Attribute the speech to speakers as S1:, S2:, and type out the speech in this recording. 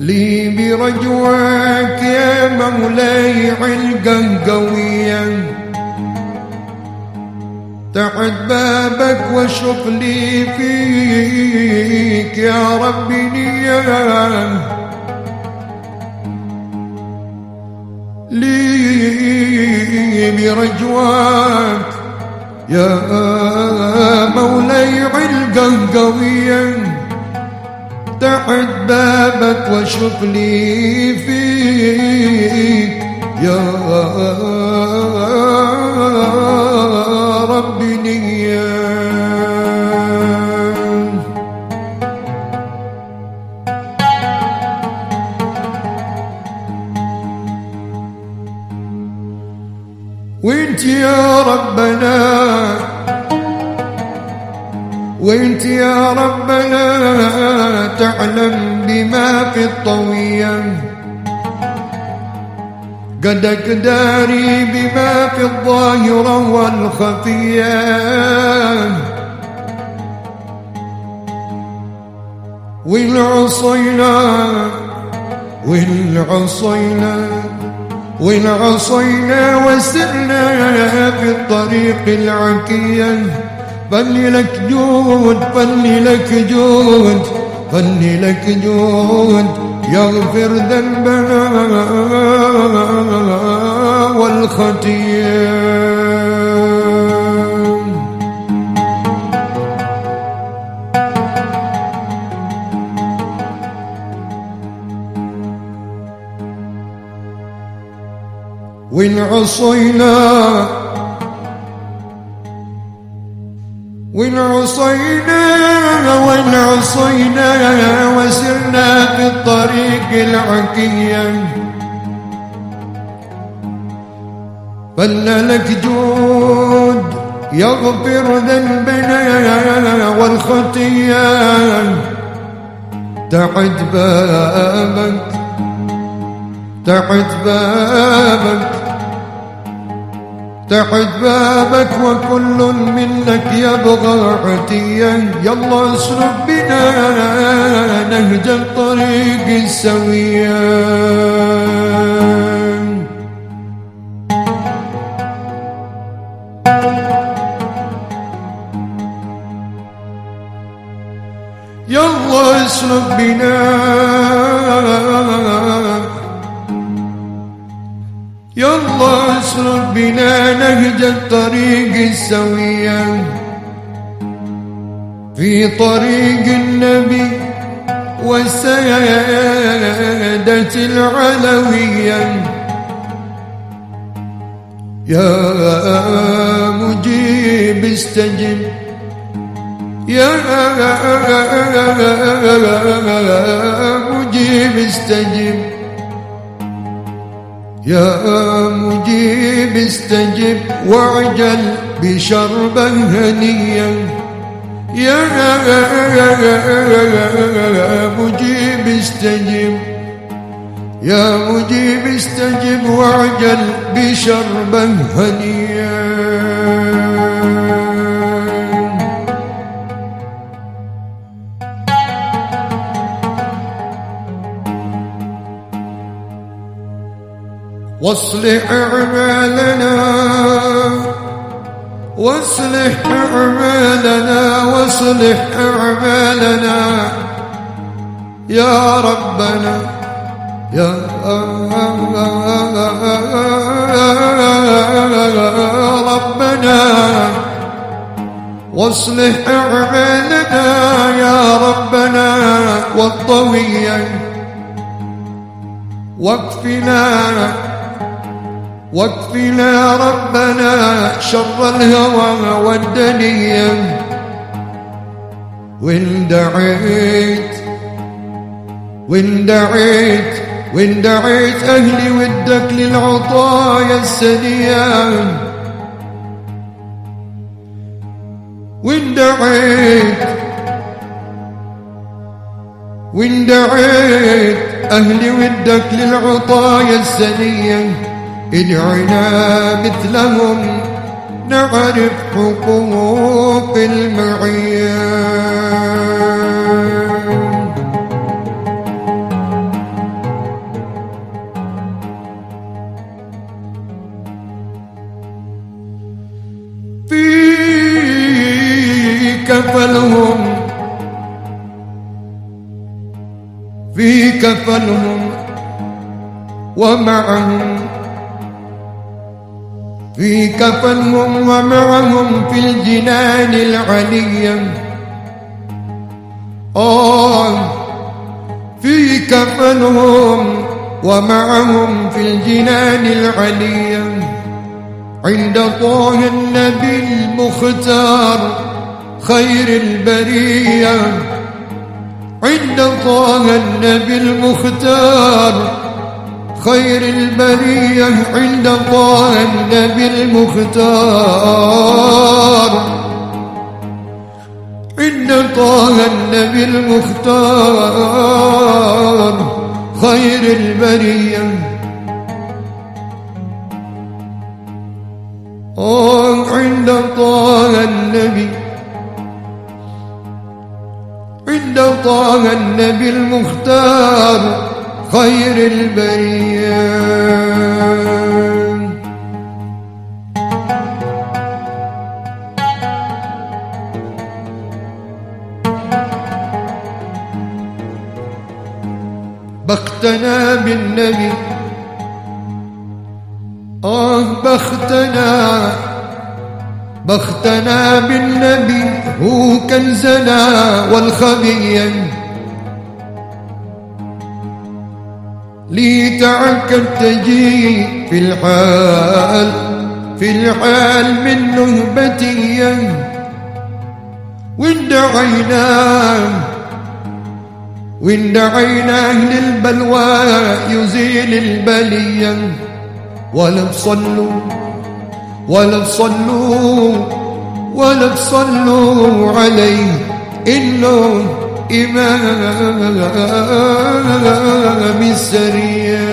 S1: لي برجواك يا مولاي علقا قويا. تحت بابك واشق لي فيك يا ربي نيا. لي برجواك يا مولاي علقا قويا. تحت بابك واشوف لي فيك. يا ربي نيا وانت يا ربنا وانت يا ربنا. تعلم بما في الطوية. قد أقداري بما في الظاهرة والخفية. والعصينا والعصينا والعصينا وسرنا في الطريق العكية. فلي لك جود فلي لك جود. فلي لك جود يغفر ذنبنا والخطيه وإن عصينا وإن عصينا وإن عصينا وسرنا في الطريق العكية. فل لك جود يغفر ذنبنا والخطية. تحت بابك تحت بابك. تحت بابك وكل منك يبغى عتيا. يلا اسلك بنا نهج الطريق السويا. يلا اسلك بنا يلا اسلك بنا نهج الطريق السوية. في طريق النبي والسيادة العلوية. يا مجيب استجب يا مجيب استجب. يا مجيب استجب واعجل بشربا هنيا. يا مجيب استجب يا مجيب استجب واعجل بشربا هنيا. واصلح أعمالنا واصلح أعمالنا واصلح أعمالنا. يا ربنا يا ربنا واصلح أعمالنا يا ربنا والطويا واكفنا واكفنا ربنا شر الهوى والدنيا. وإن دعيت وإن دعيت وإن دعيت أهلي ودك للعطايا السنية. وإن دعيت وإن دعيت أهلي ودك للعطايا السنية. ادعنا مثلهم نعرف حقوق المعيان في كفلهم في كفلهم ومعهم في كفنهم ومعهم في الجنان العلية آه في كفنهم ومعهم في الجنان العلية عند طه النبي المختار خير البرية. عند طه النبي المختار خير البرية عند طه النبي المختار. عند طه النبي المختار. خير البرية. عند طه النبي. عند طه النبي المختار. خير البرية. بختنا بالنبي. آه بختنا. بختنا بالنبي. هو كنزنا والخبيا ليتعك تجي في الحال في الحال من نهبتي. وندعيناه وإن دعينا أهل البلوى؟ يزيل البلية. ولا تصلوا ولا تصلوا ولا تصلوا عليه. إنه إمام السريه